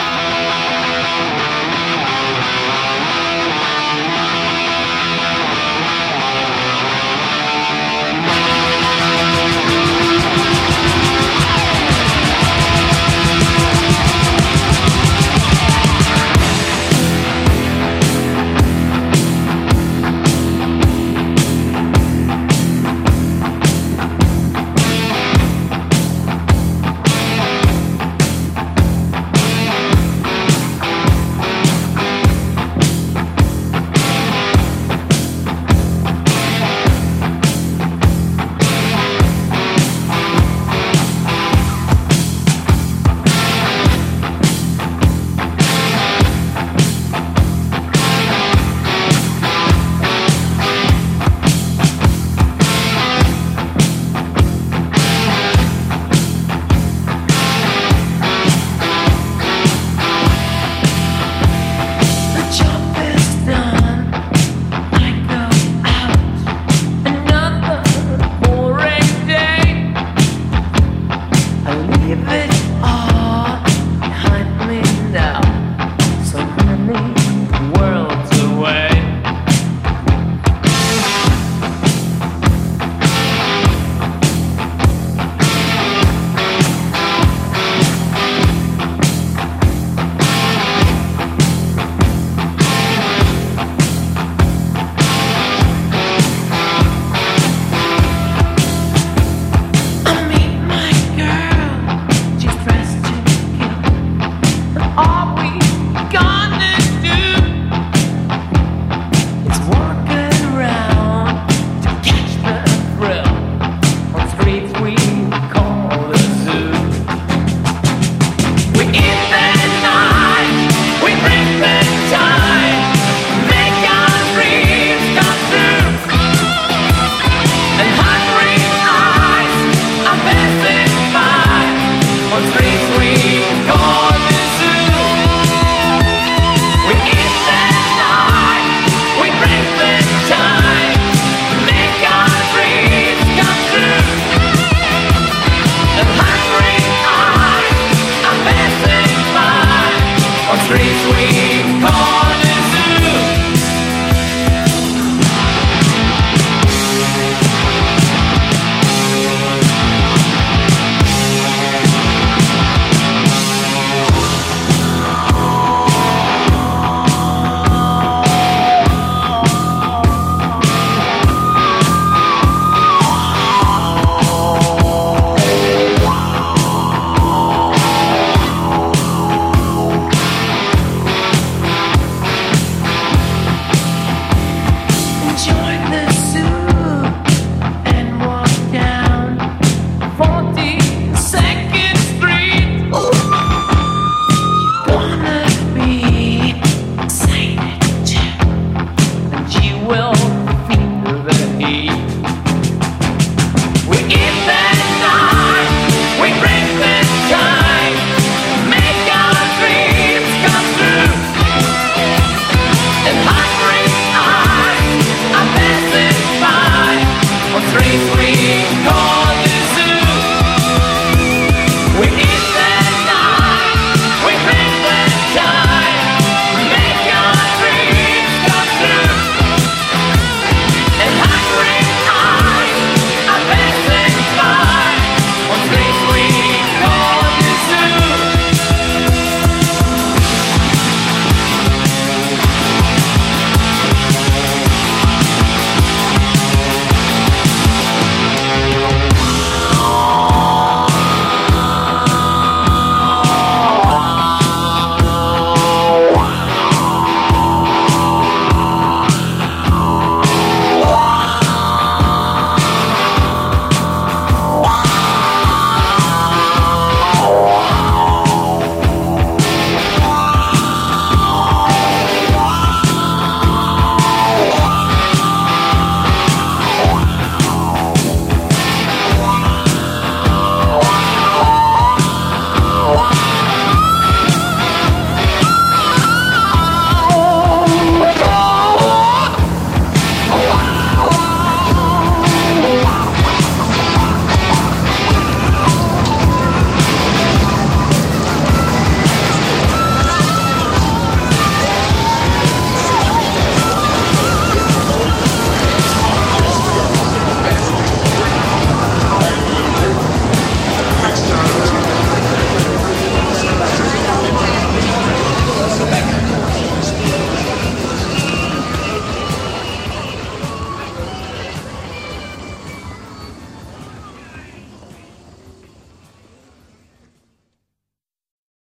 streets call